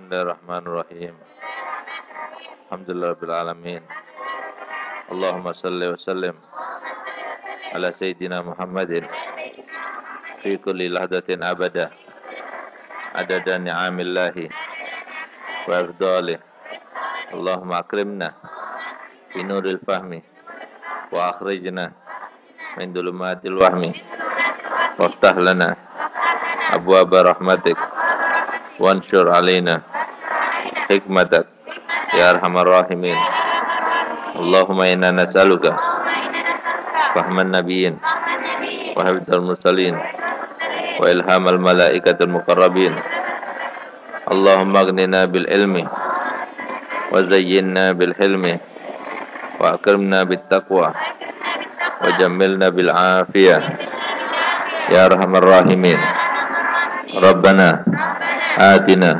Bismillahirrahmanirrahim. Alhamdulillah rabbil alamin. Allahumma salli wa sallim ala sayyidina Muhammadin fi kulli lahdatin abada adada ni'amillahi wa afdalih. Allahumma akrimna fi nuril fahmi wa akhrijna min dulumatil wahmi waftah lana abwaba rahmatik وانشر علينا hikmatak ya arhamar rahimin. Allahumma inna nas'aluka fahman nabiyyin wa hafizal mursalin wa ilhamal malaikatil muqarrabin. Allahumma aghnina bil ilmi wa zayyinna bil hilmi wa akrimna bit taqwa wa jammilna bil afiyah. Ya arhamar rahimin. Rabbana atina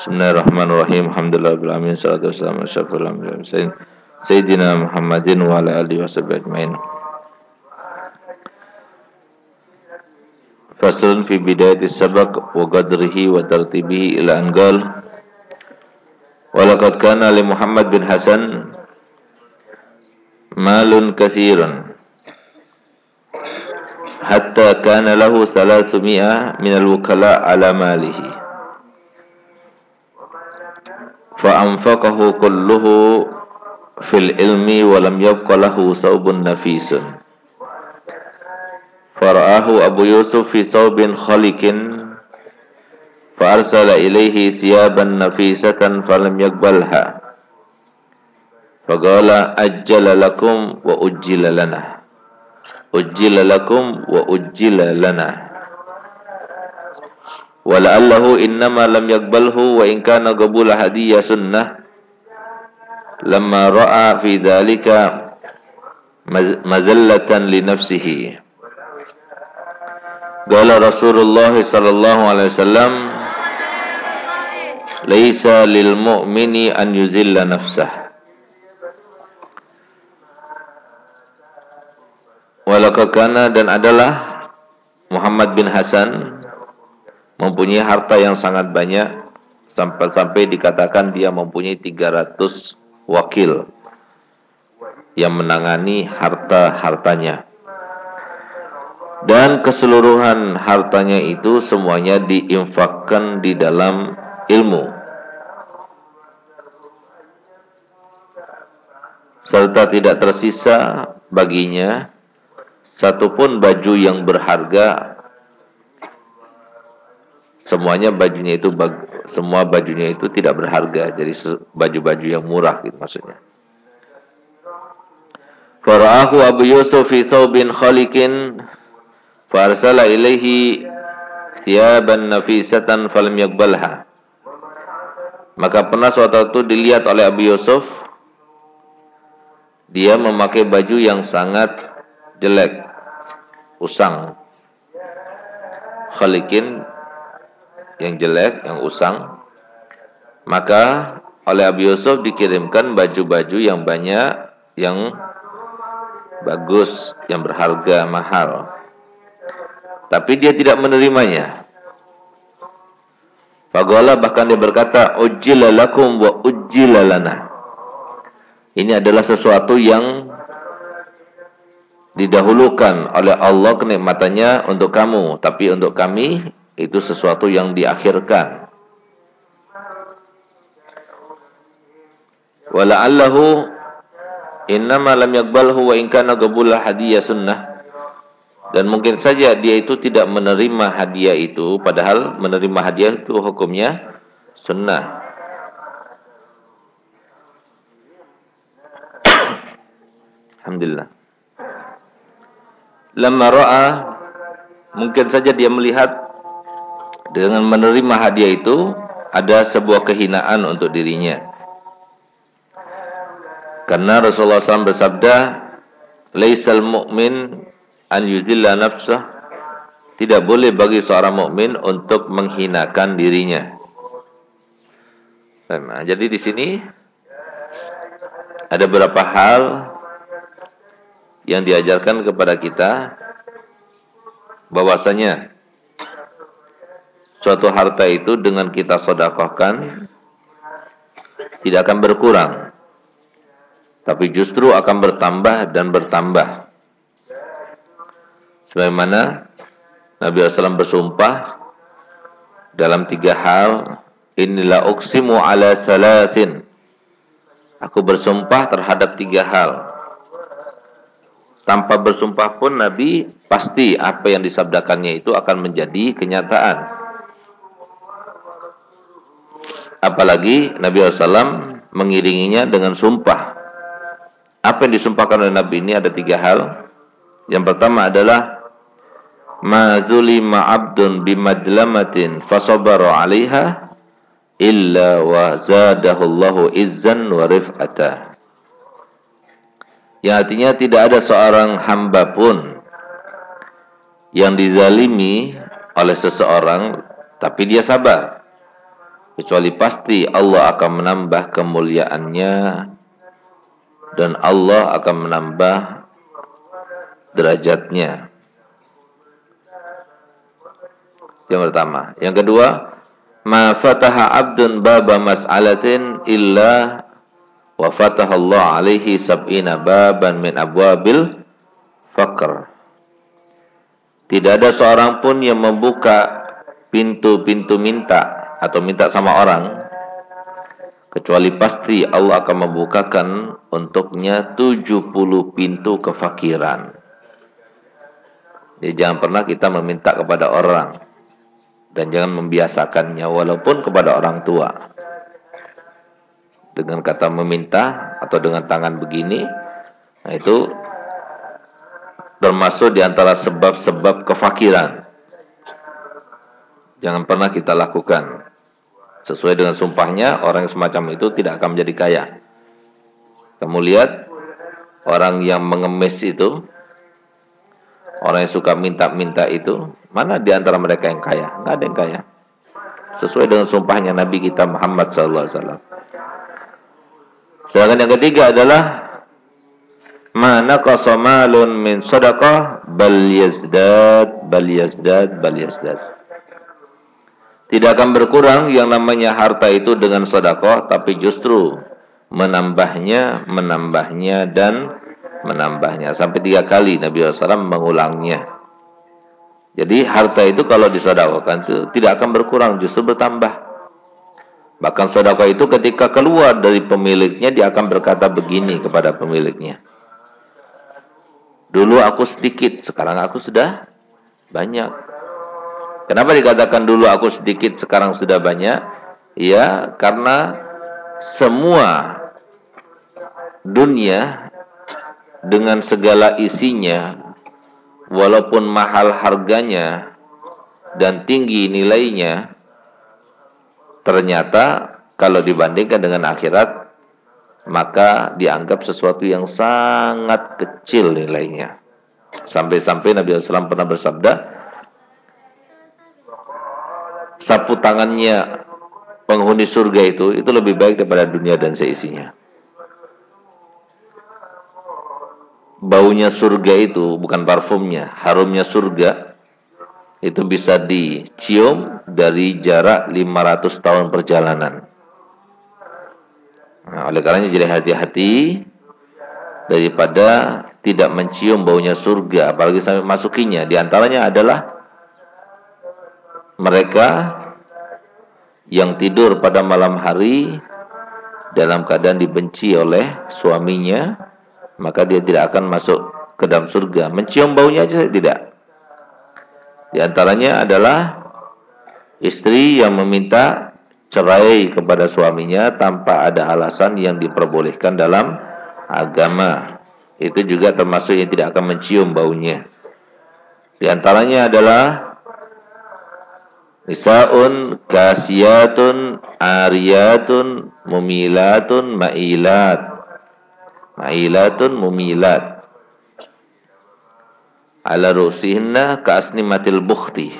Bismillahirrahmanirrahim. Alhamdulillah bil alamin. Salatu wassalamu ala Sayyidina Muhammadin wa ala alihi washabihi ajmain. Faslun fi bidayati sabaq wa qadrihi wa tartibihi ila anqal. Wa laqad kana li Muhammad bin Hasan malun katsirun hatta kana lahu 300 min al-wukala ala malihi. فأنفقه كله في العلم ولم يبق له ثوب نفيس. فرآه أبو يوسف في ثوب خلق فأرسل إليه ثيابا نفيسة فلم يقبلها. فقال أجل لكم وأجل لنا. أجل لكم وأجل لنا. Wala'allahu innama lam yakbalhu wa in kana qabula hadiyya sunnah lamma ra'a fi dhalika mazallatan li nafsihi. Qala Rasulullah sallallahu alaihi wasallam Laisa lil mu'mini an yuzilla nafsah Walakakana dan adalah Muhammad bin Hasan mempunyai harta yang sangat banyak sampai-sampai dikatakan dia mempunyai 300 wakil yang menangani harta-hartanya. Dan keseluruhan hartanya itu semuanya diinfakkan di dalam ilmu. Serta tidak tersisa baginya satupun baju yang berharga semuanya bajunya itu semua bajunya itu tidak berharga. Jadi baju-baju yang murah gitu maksudnya. Fara'ahu Abu Yusuf fi thawbin khalikin farsala ilaihi thiyaban nafisatan falam yakbalha maka pernah suatu waktu dilihat oleh Abu Yusuf dia memakai baju yang sangat jelek usang. Khalikin yang jelek, yang usang, maka oleh Abu Yusuf dikirimkan baju-baju yang banyak, yang bagus, yang berharga, mahal. Tapi dia tidak menerimanya. Fagala bahkan dia berkata, Ujjilalakum wa ujjilalana. Ini adalah sesuatu yang didahulukan oleh Allah kenikmatannya untuk kamu. Tapi untuk kami itu sesuatu yang diakhirkan. Wala'allahu innama lam yakbalhu wa in kana qabula sunnah. Dan mungkin saja dia itu tidak menerima hadiah itu padahal menerima hadiah itu hukumnya sunnah. Alhamdulillah. Lama ra'a mungkin saja dia melihat dengan menerima hadiah itu ada sebuah kehinaan untuk dirinya. Karena Rasulullah SAW bersabda, "Laisal mu'min an yudilla nafsah." Tidak boleh bagi seorang mukmin untuk menghinakan dirinya. Nah, jadi di sini ada beberapa hal yang diajarkan kepada kita bahwasanya suatu harta itu dengan kita sodakohkan tidak akan berkurang tapi justru akan bertambah dan bertambah. Sebagaimana Nabi SAW bersumpah dalam tiga hal inilah uksimu ala salatin aku bersumpah terhadap tiga hal. Tanpa bersumpah pun Nabi pasti apa yang disabdakannya itu akan menjadi kenyataan Apalagi Nabi SAW mengiringinya dengan sumpah. Apa yang disumpahkan oleh Nabi ini ada tiga hal. Yang pertama adalah ma zulima 'abdun bimadlamatin fasabara 'alaiha illa wa zadahu Allahu izzan wa rif'ata. Yang artinya tidak ada seorang hamba pun yang dizalimi oleh seseorang tapi dia sabar kecuali pasti Allah akan menambah kemuliaannya dan Allah akan menambah derajatnya. Yang pertama, yang kedua, ma fataha 'abdun baba mas'alatin illa wa fataha Allah alaihi sab'ina baban min abwabil faqr. Tidak ada seorang pun yang membuka pintu-pintu minta atau minta sama orang kecuali pasti Allah akan membukakan untuknya 70 pintu kefakiran. Jadi jangan pernah kita meminta kepada orang dan jangan membiasakannya walaupun kepada orang tua. Dengan kata meminta atau dengan tangan begini, nah itu termasuk di antara sebab-sebab kefakiran. Jangan pernah kita lakukan. Sesuai dengan sumpahnya, orang yang semacam itu tidak akan menjadi kaya. Kamu lihat, orang yang mengemis itu, orang yang suka minta-minta itu, mana di antara mereka yang kaya? Enggak ada yang kaya. Sesuai dengan sumpahnya Nabi kita Muhammad SAW. Sedangkan yang ketiga adalah mana qasamalun min sadaqah bal yazdad bal yazdad bal yazdad. Tidak akan berkurang yang namanya harta itu dengan sedekah, tapi justru menambahnya, menambahnya dan menambahnya sampai tiga kali Nabi SAW mengulangnya. Jadi harta itu kalau disedekahkan itu tidak akan berkurang, justru bertambah. Bahkan sedekah itu ketika keluar dari pemiliknya dia akan berkata begini kepada pemiliknya. Dulu aku sedikit, sekarang aku sudah banyak. Kenapa dikatakan dulu aku sedikit sekarang sudah banyak? Ya, karena semua dunia dengan segala isinya walaupun mahal harganya dan tinggi nilainya ternyata kalau dibandingkan dengan akhirat maka dianggap sesuatu yang sangat kecil nilainya. Sampai-sampai Nabi SAW pernah bersabda, sapu tangannya penghuni surga itu itu lebih baik daripada dunia dan seisinya. Baunya surga itu bukan parfumnya, harumnya surga itu bisa dicium dari jarak 500 tahun perjalanan. Nah, oleh karenanya jadi hati-hati daripada tidak mencium baunya surga, apalagi sampai masukinya. Di antaranya adalah mereka yang tidur pada malam hari dalam keadaan dibenci oleh suaminya, maka dia tidak akan masuk ke dalam surga. Mencium baunya aja tidak. Di antaranya adalah istri yang meminta cerai kepada suaminya tanpa ada alasan yang diperbolehkan dalam agama. Itu juga termasuk yang tidak akan mencium baunya. Di antaranya adalah Nisaun kasiyatun ariyatun mumilatun ma'ilat. Ma'ilatun mumilat. Ala rusihinna ka'asnimatil bukhti.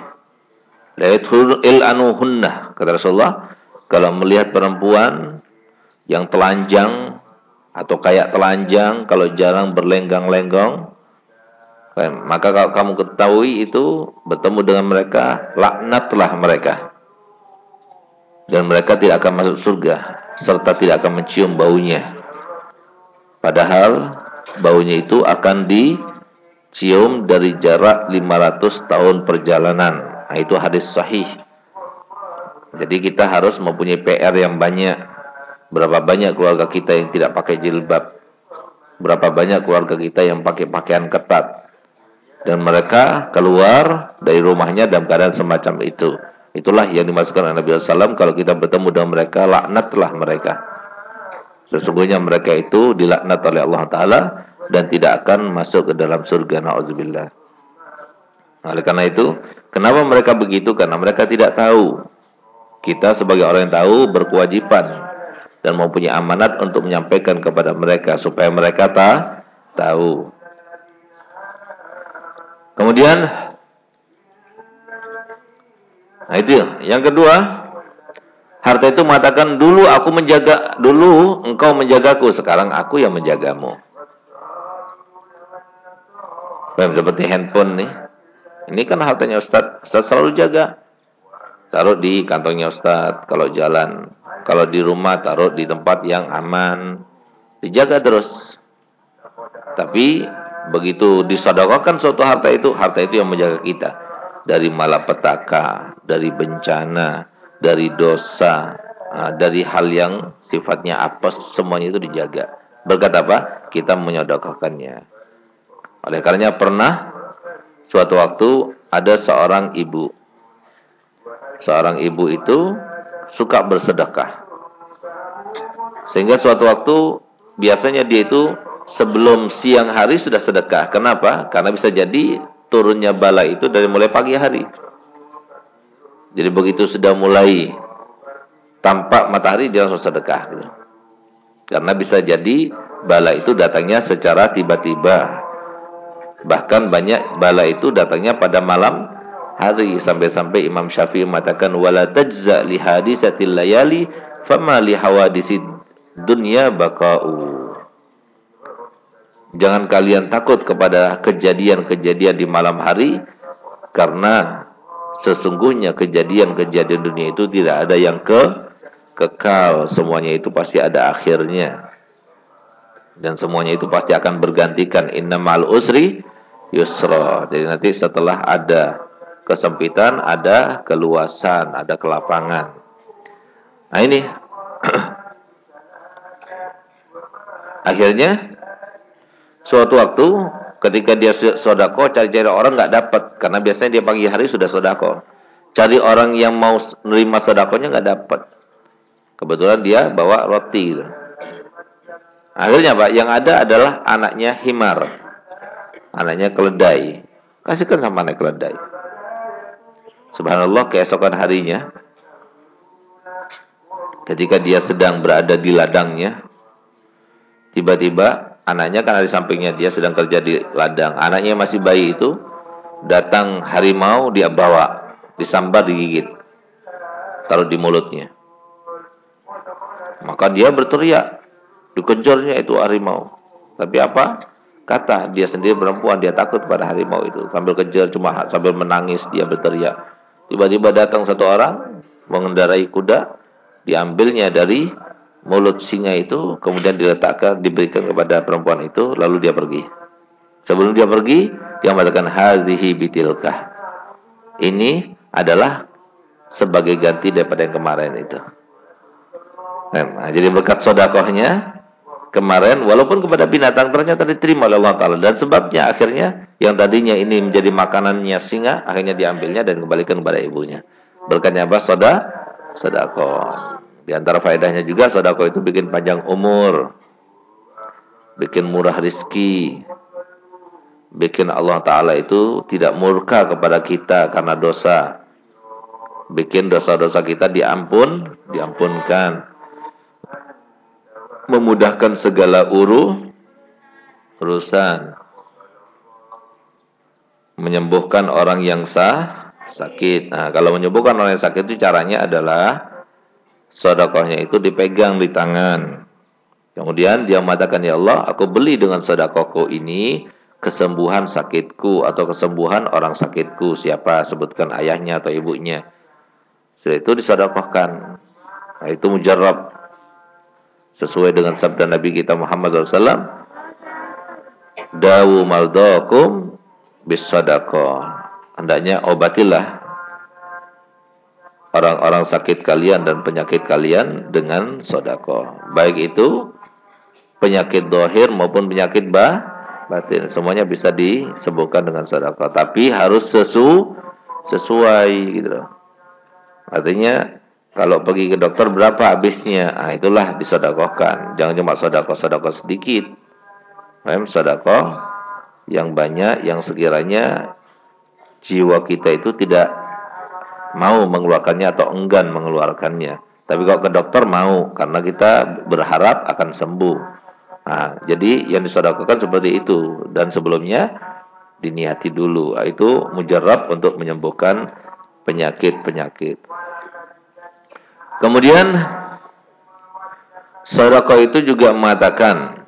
La yadkhul il-anuhunna. Kata Rasulullah, kalau melihat perempuan yang telanjang atau kayak telanjang, kalau jarang berlenggang-lenggong, maka kalau kamu ketahui itu bertemu dengan mereka, laknatlah mereka. Dan mereka tidak akan masuk surga serta tidak akan mencium baunya. Padahal baunya itu akan dicium dari jarak 500 tahun perjalanan. Nah, itu hadis sahih. Jadi kita harus mempunyai PR yang banyak. Berapa banyak keluarga kita yang tidak pakai jilbab? Berapa banyak keluarga kita yang pakai pakaian ketat? Dan mereka keluar dari rumahnya dalam keadaan semacam itu. Itulah yang dimasukkan oleh Nabi SAW. Kalau kita bertemu dengan mereka, laknatlah mereka. Sesungguhnya mereka itu dilaknat oleh Allah Ta'ala dan tidak akan masuk ke dalam surga. Na'udzubillah. Oleh karena itu, kenapa mereka begitu? Karena mereka tidak tahu. Kita sebagai orang yang tahu berkewajiban dan mempunyai amanat untuk menyampaikan kepada mereka supaya mereka tak tahu. Kemudian Nah itu yang kedua harta itu mengatakan dulu aku menjaga dulu engkau menjagaku sekarang aku yang menjagamu. Bam, seperti handphone nih. Ini kan hartanya Ustaz. Ustaz selalu jaga. Taruh di kantongnya Ustaz kalau jalan. Kalau di rumah taruh di tempat yang aman. Dijaga terus. Tapi begitu disodokokan suatu harta itu, harta itu yang menjaga kita dari malapetaka, dari bencana, dari dosa, ah, dari hal yang sifatnya apa semuanya itu dijaga. Berkat apa? Kita menyodokokannya. Oleh karenanya pernah suatu waktu ada seorang ibu. Seorang ibu itu suka bersedekah. Sehingga suatu waktu biasanya dia itu sebelum siang hari sudah sedekah. Kenapa? Karena bisa jadi turunnya bala itu dari mulai pagi hari. Jadi begitu sudah mulai tampak matahari dia langsung sedekah. Gitu. Karena bisa jadi bala itu datangnya secara tiba-tiba. Bahkan banyak bala itu datangnya pada malam hari sampai-sampai Imam Syafi'i mengatakan wala tajza li hadisatil layali fama li hawadisid dunya baqa'u. Jangan kalian takut kepada kejadian-kejadian di malam hari karena sesungguhnya kejadian-kejadian dunia itu tidak ada yang ke kekal, semuanya itu pasti ada akhirnya. Dan semuanya itu pasti akan bergantikan innamal usri yusra. Jadi nanti setelah ada kesempitan, ada keluasan, ada kelapangan. Nah ini akhirnya Suatu waktu ketika dia sodako cari-cari orang nggak dapat karena biasanya dia pagi hari sudah sodako. Cari orang yang mau menerima sodakonya nggak dapat. Kebetulan dia bawa roti. Akhirnya pak, yang ada adalah anaknya himar, anaknya keledai. Kasihkan sama anak keledai. Subhanallah keesokan harinya, ketika dia sedang berada di ladangnya, tiba-tiba anaknya kan di sampingnya dia sedang kerja di ladang. Anaknya masih bayi itu datang harimau dia bawa, disambar digigit. Taruh di mulutnya. Maka dia berteriak. Dikejarnya itu harimau. Tapi apa? Kata dia sendiri perempuan, dia takut pada harimau itu. Sambil kejar cuma sambil menangis dia berteriak. Tiba-tiba datang satu orang mengendarai kuda, diambilnya dari mulut singa itu kemudian diletakkan diberikan kepada perempuan itu lalu dia pergi. Sebelum dia pergi, dia mengatakan hazihi bitilkah. Ini adalah sebagai ganti daripada yang kemarin itu. Nah, jadi berkat sodakohnya kemarin walaupun kepada binatang ternyata diterima oleh Allah Taala dan sebabnya akhirnya yang tadinya ini menjadi makanannya singa akhirnya diambilnya dan kembalikan kepada ibunya. Berkatnya apa? Soda, sodakoh. Di antara faedahnya juga sodako itu bikin panjang umur. Bikin murah rizki. bikin Allah Ta'ala itu tidak murka kepada kita karena dosa. Bikin dosa-dosa kita diampun, diampunkan. Memudahkan segala uru, urusan. Menyembuhkan orang yang sah, sakit. Nah, kalau menyembuhkan orang yang sakit itu caranya adalah sodakohnya itu dipegang di tangan. Kemudian dia mengatakan, Ya Allah, aku beli dengan sodakohku ini kesembuhan sakitku atau kesembuhan orang sakitku. Siapa? Sebutkan ayahnya atau ibunya. Setelah itu disodakohkan. Nah, itu mujarab. Sesuai dengan sabda Nabi kita Muhammad SAW. Dawu maldakum bis sodakoh. Hendaknya obatilah orang-orang sakit kalian dan penyakit kalian dengan sodako. Baik itu penyakit dohir maupun penyakit bah, batin. Semuanya bisa disembuhkan dengan sodako. Tapi harus sesu, sesuai gitu Artinya kalau pergi ke dokter berapa habisnya? Ah itulah disodakohkan. Jangan cuma sodako-sodako sedikit. Mem sodako yang banyak yang sekiranya jiwa kita itu tidak mau mengeluarkannya atau enggan mengeluarkannya. Tapi kalau ke dokter mau karena kita berharap akan sembuh. Nah, jadi yang disodakokan seperti itu dan sebelumnya diniati dulu. Nah, itu mujarab untuk menyembuhkan penyakit-penyakit. Kemudian sodako itu juga mengatakan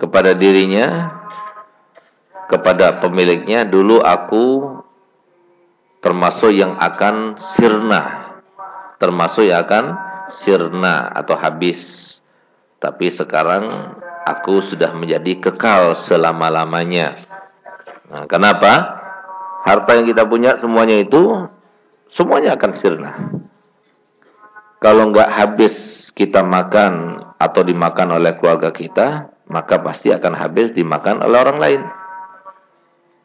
kepada dirinya, kepada pemiliknya, dulu aku termasuk yang akan sirna. Termasuk yang akan sirna atau habis. Tapi sekarang aku sudah menjadi kekal selama-lamanya. Nah, kenapa? Harta yang kita punya semuanya itu semuanya akan sirna. Kalau enggak habis kita makan atau dimakan oleh keluarga kita maka pasti akan habis dimakan oleh orang lain.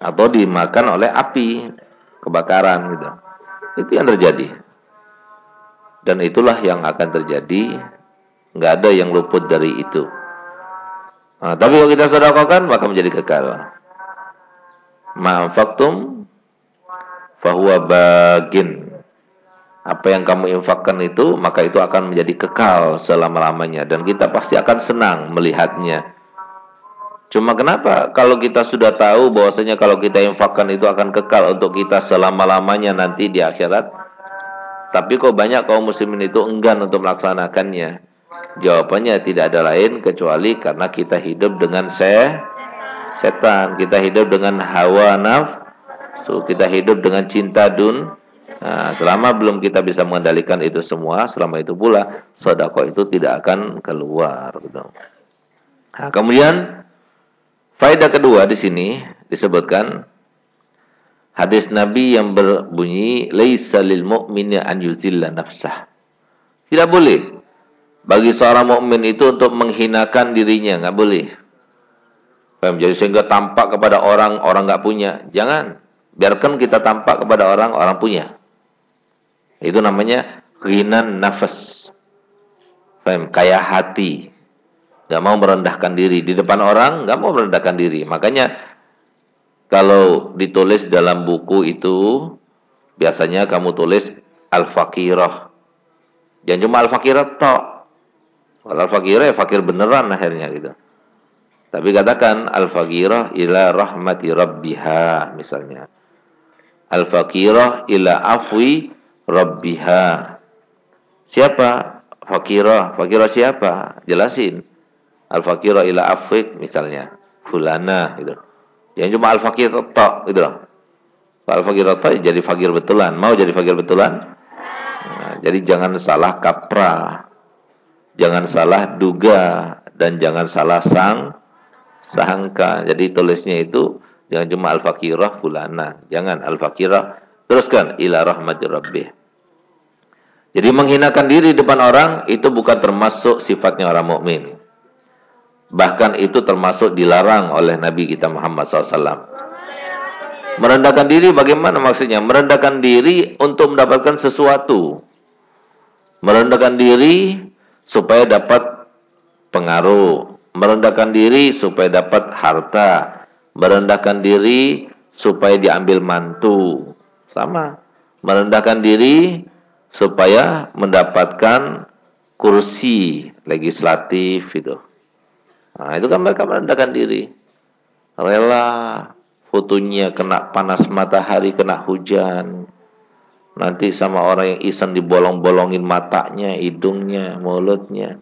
Atau dimakan oleh api kebakaran gitu. Itu yang terjadi. Dan itulah yang akan terjadi. Nggak ada yang luput dari itu. Nah, tapi kalau kita sedekahkan maka menjadi kekal. Ma'afaktum fahuwa bagin. Apa yang kamu infakkan itu maka itu akan menjadi kekal selama-lamanya dan kita pasti akan senang melihatnya. Cuma kenapa kalau kita sudah tahu bahwasanya kalau kita infakkan itu akan kekal untuk kita selama-lamanya nanti di akhirat. Tapi kok banyak kaum muslimin itu enggan untuk melaksanakannya. Jawabannya tidak ada lain kecuali karena kita hidup dengan se setan. Kita hidup dengan hawa nafsu. Kita hidup dengan cinta dun. Nah, selama belum kita bisa mengendalikan itu semua, selama itu pula sodako itu tidak akan keluar. Gitu. Nah, kemudian Faedah kedua di sini disebutkan hadis Nabi yang berbunyi laisa lil mu'mini an yuzilla nafsah. Tidak boleh bagi seorang mukmin itu untuk menghinakan dirinya, enggak boleh. Paham? Jadi sehingga tampak kepada orang orang enggak punya. Jangan. Biarkan kita tampak kepada orang orang punya. Itu namanya ghinan nafas. Paham? Kayak hati. Gak mau merendahkan diri. Di depan orang gak mau merendahkan diri. Makanya kalau ditulis dalam buku itu biasanya kamu tulis al-fakirah. Jangan cuma al-fakirah tok. Kalau al-fakirah ya fakir beneran akhirnya gitu. Tapi katakan al-fakirah ila rahmati rabbiha misalnya. Al-fakirah ila afwi rabbiha. Siapa? Fakirah. Fakirah siapa? Jelasin. Al-fakira ila afik misalnya. Fulana gitu. Yang cuma al-fakir tok gitu loh. Al-fakir tok jadi fakir betulan. Mau jadi fakir betulan? Nah, jadi jangan salah kaprah. Jangan salah duga dan jangan salah sang sangka. Jadi tulisnya itu jangan cuma al-fakirah fulana. Jangan al-fakirah teruskan ila rahmatir rabbih. Jadi menghinakan diri depan orang itu bukan termasuk sifatnya orang mukmin. Bahkan itu termasuk dilarang oleh Nabi kita Muhammad SAW. Merendahkan diri bagaimana maksudnya? Merendahkan diri untuk mendapatkan sesuatu. Merendahkan diri supaya dapat pengaruh. Merendahkan diri supaya dapat harta. Merendahkan diri supaya diambil mantu. Sama. Merendahkan diri supaya mendapatkan kursi legislatif itu. Nah, itu kan mereka merendahkan diri. Rela fotonya kena panas matahari, kena hujan. Nanti sama orang yang iseng dibolong-bolongin matanya, hidungnya, mulutnya.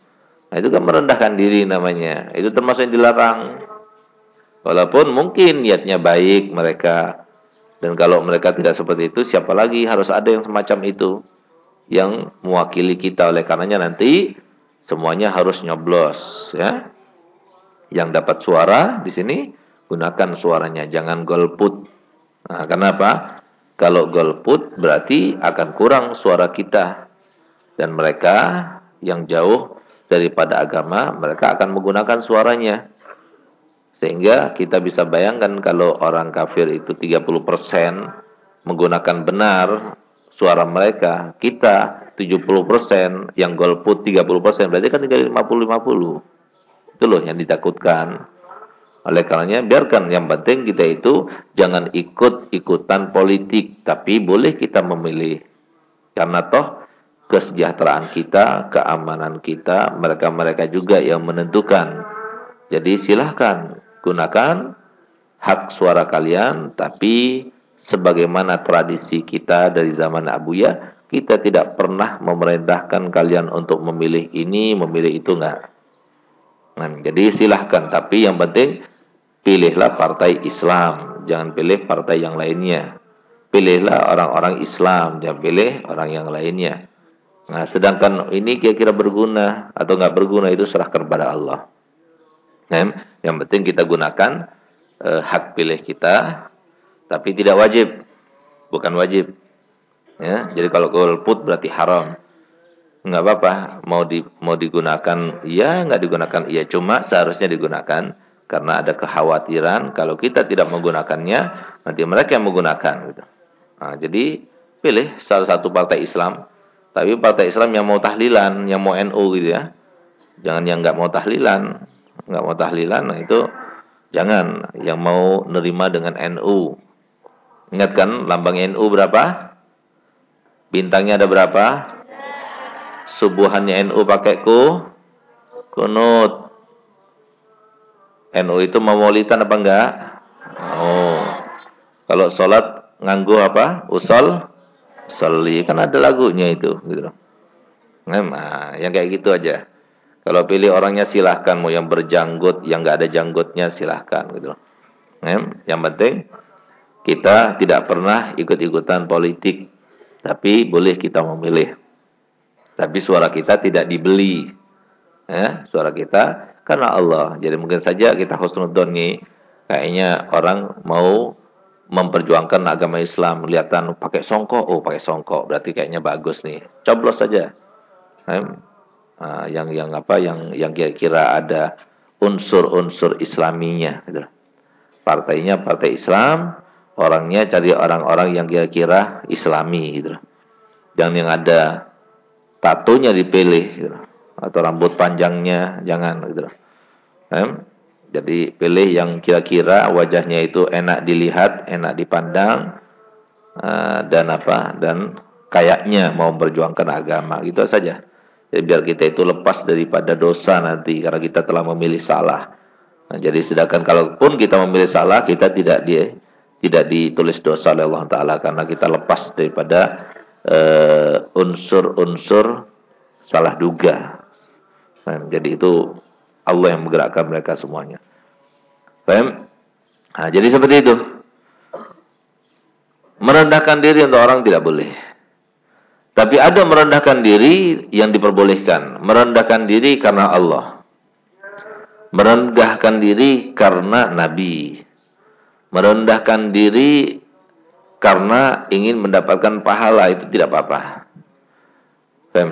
Nah, itu kan merendahkan diri namanya. Itu termasuk yang dilarang. Walaupun mungkin niatnya baik mereka. Dan kalau mereka tidak seperti itu, siapa lagi harus ada yang semacam itu. Yang mewakili kita oleh karenanya nanti semuanya harus nyoblos. ya. Yang dapat suara di sini, gunakan suaranya. Jangan golput. Nah, kenapa? Kalau golput berarti akan kurang suara kita. Dan mereka yang jauh daripada agama, mereka akan menggunakan suaranya. Sehingga kita bisa bayangkan kalau orang kafir itu 30% menggunakan benar suara mereka, kita 70% yang golput 30%, berarti kan tinggal 50-50. Itu loh yang ditakutkan. Oleh karenanya biarkan yang penting kita itu jangan ikut-ikutan politik, tapi boleh kita memilih. Karena toh kesejahteraan kita, keamanan kita, mereka-mereka juga yang menentukan. Jadi silahkan gunakan hak suara kalian, tapi sebagaimana tradisi kita dari zaman Abu Ya, kita tidak pernah memerintahkan kalian untuk memilih ini, memilih itu enggak. Nah, jadi silahkan, tapi yang penting pilihlah partai Islam, jangan pilih partai yang lainnya. Pilihlah orang-orang Islam, jangan pilih orang yang lainnya. Nah, sedangkan ini kira-kira berguna atau enggak berguna itu serahkan kepada Allah. Nah, yang penting kita gunakan eh, hak pilih kita, tapi tidak wajib, bukan wajib. Ya, jadi kalau golput berarti haram. Enggak apa-apa, mau di mau digunakan iya, enggak digunakan iya, cuma seharusnya digunakan karena ada kekhawatiran kalau kita tidak menggunakannya, nanti mereka yang menggunakan. Gitu. Nah, jadi pilih salah satu partai Islam. Tapi partai Islam yang mau tahlilan, yang mau NU gitu ya. Jangan yang nggak mau tahlilan. nggak mau tahlilan, nah itu jangan. Yang mau nerima dengan NU. Ingat kan lambang NU berapa? Bintangnya ada berapa? Subuhannya NU pakai ku? Kunut. NU itu maulidan apa enggak? Oh. Kalau sholat nganggu apa? Usol? Soli. Kan ada lagunya itu. Gitu. Nah, yang kayak gitu aja. Kalau pilih orangnya silahkan. Mau yang berjanggut, yang enggak ada janggutnya silahkan. Gitu. Nah, yang penting kita tidak pernah ikut-ikutan politik. Tapi boleh kita memilih. Tapi suara kita tidak dibeli. Ya, suara kita karena Allah. Jadi mungkin saja kita husnudzon nih kayaknya orang mau memperjuangkan agama Islam, kelihatan pakai songkok, oh pakai songkok, berarti kayaknya bagus nih. Coblos saja. Nah, yang yang apa yang yang kira-kira ada unsur-unsur islaminya gitu. Partainya partai Islam, orangnya cari orang-orang yang kira-kira islami gitu. Jangan yang ada tatonya dipilih gitu atau rambut panjangnya jangan gitu. Eh? Jadi pilih yang kira-kira wajahnya itu enak dilihat, enak dipandang uh, dan apa dan kayaknya mau memperjuangkan agama gitu saja. Jadi biar kita itu lepas daripada dosa nanti karena kita telah memilih salah. Nah, jadi sedangkan kalaupun kita memilih salah kita tidak di tidak ditulis dosa oleh Allah Taala karena kita lepas daripada eh, unsur-unsur uh, salah duga. Nah, jadi itu Allah yang menggerakkan mereka semuanya. Paham? Nah, jadi seperti itu. Merendahkan diri untuk orang tidak boleh. Tapi ada merendahkan diri yang diperbolehkan. Merendahkan diri karena Allah. Merendahkan diri karena Nabi. Merendahkan diri karena ingin mendapatkan pahala itu tidak apa-apa.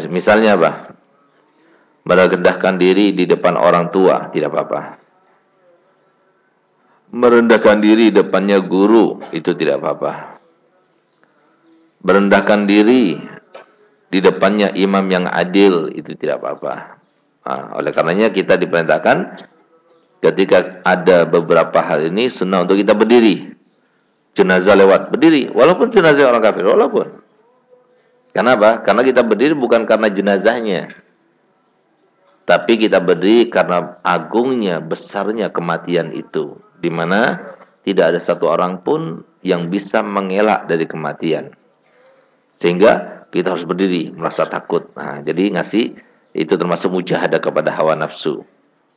Misalnya apa? Merendahkan diri di depan orang tua, tidak apa-apa. Merendahkan diri depannya guru, itu tidak apa-apa. Merendahkan diri di depannya imam yang adil, itu tidak apa-apa. Nah, oleh karenanya kita diperintahkan ketika ada beberapa hal ini sunnah untuk kita berdiri. Jenazah lewat berdiri, walaupun jenazah orang kafir, walaupun. Kenapa? Karena kita berdiri bukan karena jenazahnya. Tapi kita berdiri karena agungnya, besarnya kematian itu. Di mana tidak ada satu orang pun yang bisa mengelak dari kematian. Sehingga kita harus berdiri, merasa takut. Nah, jadi ngasih itu termasuk mujahadah kepada hawa nafsu.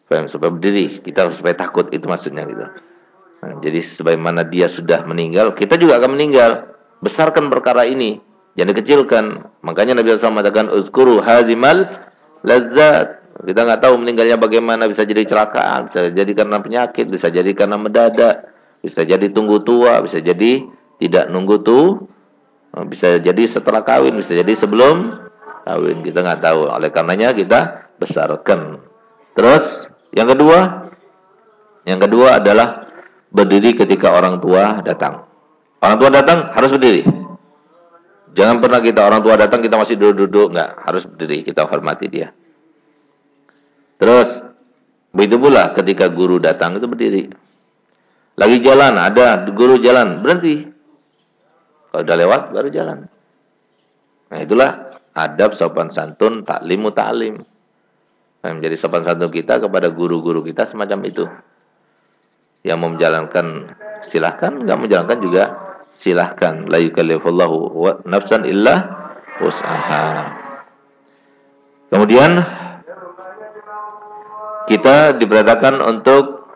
Faham? Supaya berdiri, kita harus supaya takut, itu maksudnya gitu. Nah, jadi sebagaimana dia sudah meninggal, kita juga akan meninggal. Besarkan perkara ini, jangan dikecilkan. Makanya Nabi SAW mengatakan, Uzkuru hazimal lazat. Kita nggak tahu meninggalnya bagaimana, bisa jadi celakaan, bisa jadi karena penyakit, bisa jadi karena mendadak, bisa jadi tunggu tua, bisa jadi tidak nunggu tuh, bisa jadi setelah kawin, bisa jadi sebelum kawin. Kita nggak tahu. Oleh karenanya kita besarkan. Terus yang kedua, yang kedua adalah berdiri ketika orang tua datang. Orang tua datang harus berdiri. Jangan pernah kita orang tua datang kita masih duduk-duduk, enggak, harus berdiri, kita hormati dia. Terus begitu pula ketika guru datang itu berdiri. Lagi jalan, ada guru jalan, berhenti. Kalau udah lewat baru jalan. Nah, itulah adab sopan santun taklimu taklim. Yang menjadi sopan santun kita kepada guru-guru kita semacam itu. Yang mau menjalankan silahkan, nggak menjalankan juga silahkan. La yukallifullahu nafsan illa usaha. Kemudian kita diperintahkan untuk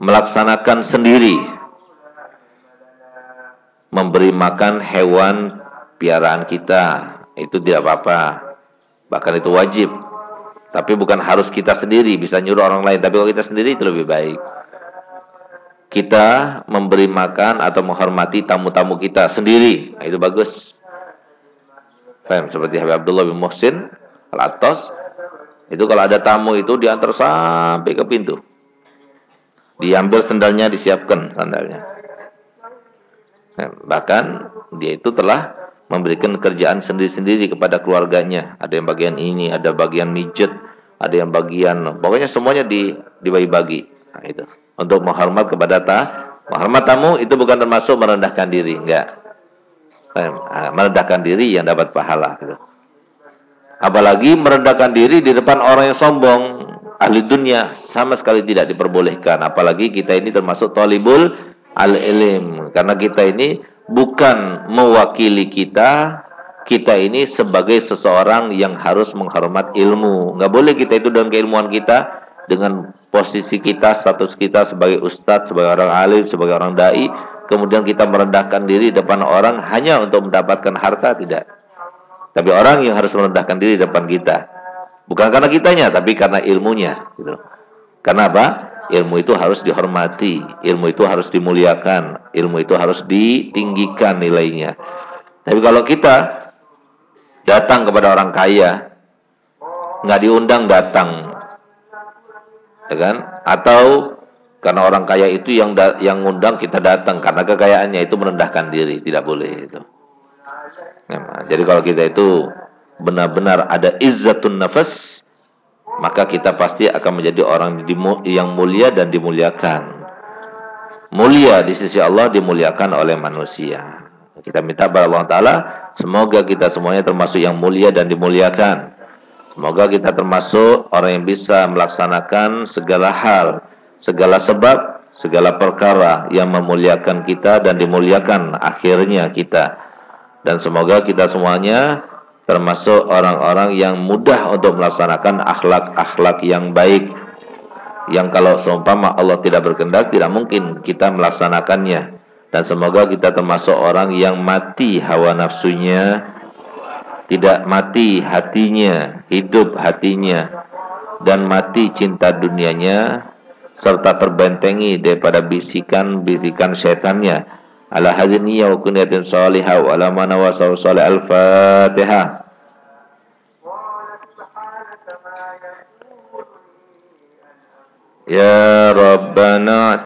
melaksanakan sendiri memberi makan hewan piaraan kita itu tidak apa-apa bahkan itu wajib tapi bukan harus kita sendiri, bisa nyuruh orang lain. Tapi kalau kita sendiri itu lebih baik. Kita memberi makan atau menghormati tamu-tamu kita sendiri. Nah, itu bagus. Faham? Seperti Habib Abdullah bin Muhsin Al-Attas. Itu kalau ada tamu itu diantar sampai ke pintu. Diambil sendalnya, disiapkan sandalnya. Nah, bahkan dia itu telah memberikan kerjaan sendiri-sendiri kepada keluarganya. Ada yang bagian ini, ada bagian mijet, ada yang bagian, pokoknya semuanya di dibagi-bagi. Nah, itu. Untuk menghormat kepada ta, menghormat tamu itu bukan termasuk merendahkan diri, enggak. Nah, merendahkan diri yang dapat pahala gitu. Apalagi merendahkan diri di depan orang yang sombong, ahli dunia sama sekali tidak diperbolehkan. Apalagi kita ini termasuk talibul al-ilim. Karena kita ini bukan mewakili kita, kita ini sebagai seseorang yang harus menghormat ilmu. Nggak boleh kita itu dalam keilmuan kita dengan posisi kita, status kita sebagai ustadz, sebagai orang alim, sebagai orang dai, kemudian kita merendahkan diri depan orang hanya untuk mendapatkan harta tidak. Tapi orang yang harus merendahkan diri depan kita, bukan karena kitanya, tapi karena ilmunya. Gitu. Karena apa? Ilmu itu harus dihormati, ilmu itu harus dimuliakan, ilmu itu harus ditinggikan nilainya. Tapi kalau kita datang kepada orang kaya, nggak diundang datang, ya kan? Atau karena orang kaya itu yang yang undang kita datang karena kekayaannya itu merendahkan diri, tidak boleh itu. Nah, jadi kalau kita itu benar-benar ada izzatun nafas, maka kita pasti akan menjadi orang yang mulia dan dimuliakan. Mulia di sisi Allah dimuliakan oleh manusia. Kita minta kepada Allah Ta'ala, semoga kita semuanya termasuk yang mulia dan dimuliakan. Semoga kita termasuk orang yang bisa melaksanakan segala hal, segala sebab, segala perkara yang memuliakan kita dan dimuliakan akhirnya kita. Dan semoga kita semuanya termasuk orang-orang yang mudah untuk melaksanakan akhlak-akhlak yang baik yang kalau seumpama Allah tidak berkehendak tidak mungkin kita melaksanakannya dan semoga kita termasuk orang yang mati hawa nafsunya tidak mati hatinya hidup hatinya dan mati cinta dunianya serta terbentengi daripada bisikan-bisikan syaitannya. Ala hadhihi wa kunyatin salihah wa ala mana wa salih al-fatihah Ya Rabbana